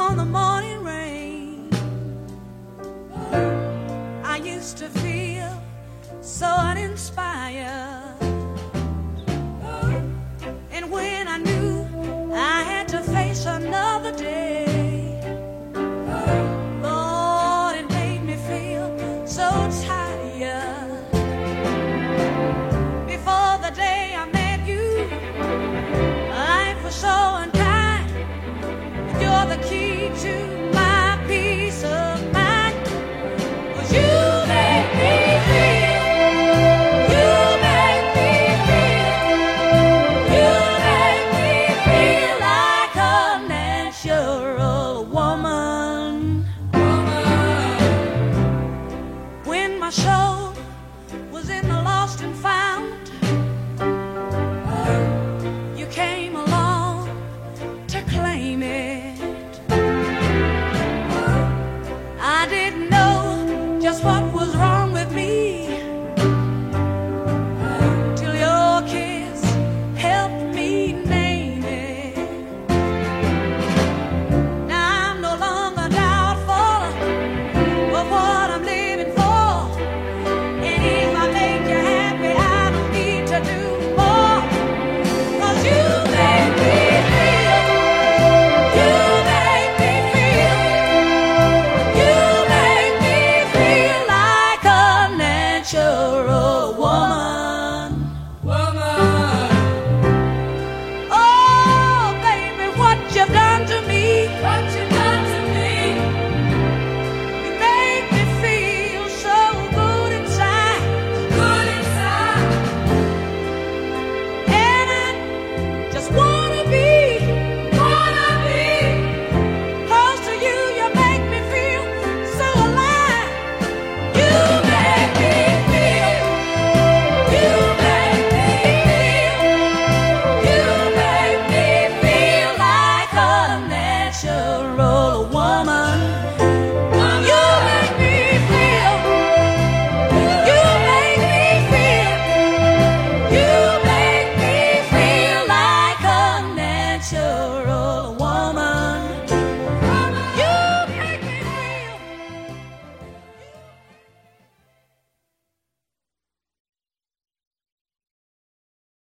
on the morning rain. I used to feel so uninspired. And when I knew I had to face another day, Lord, it made me feel so tired. you.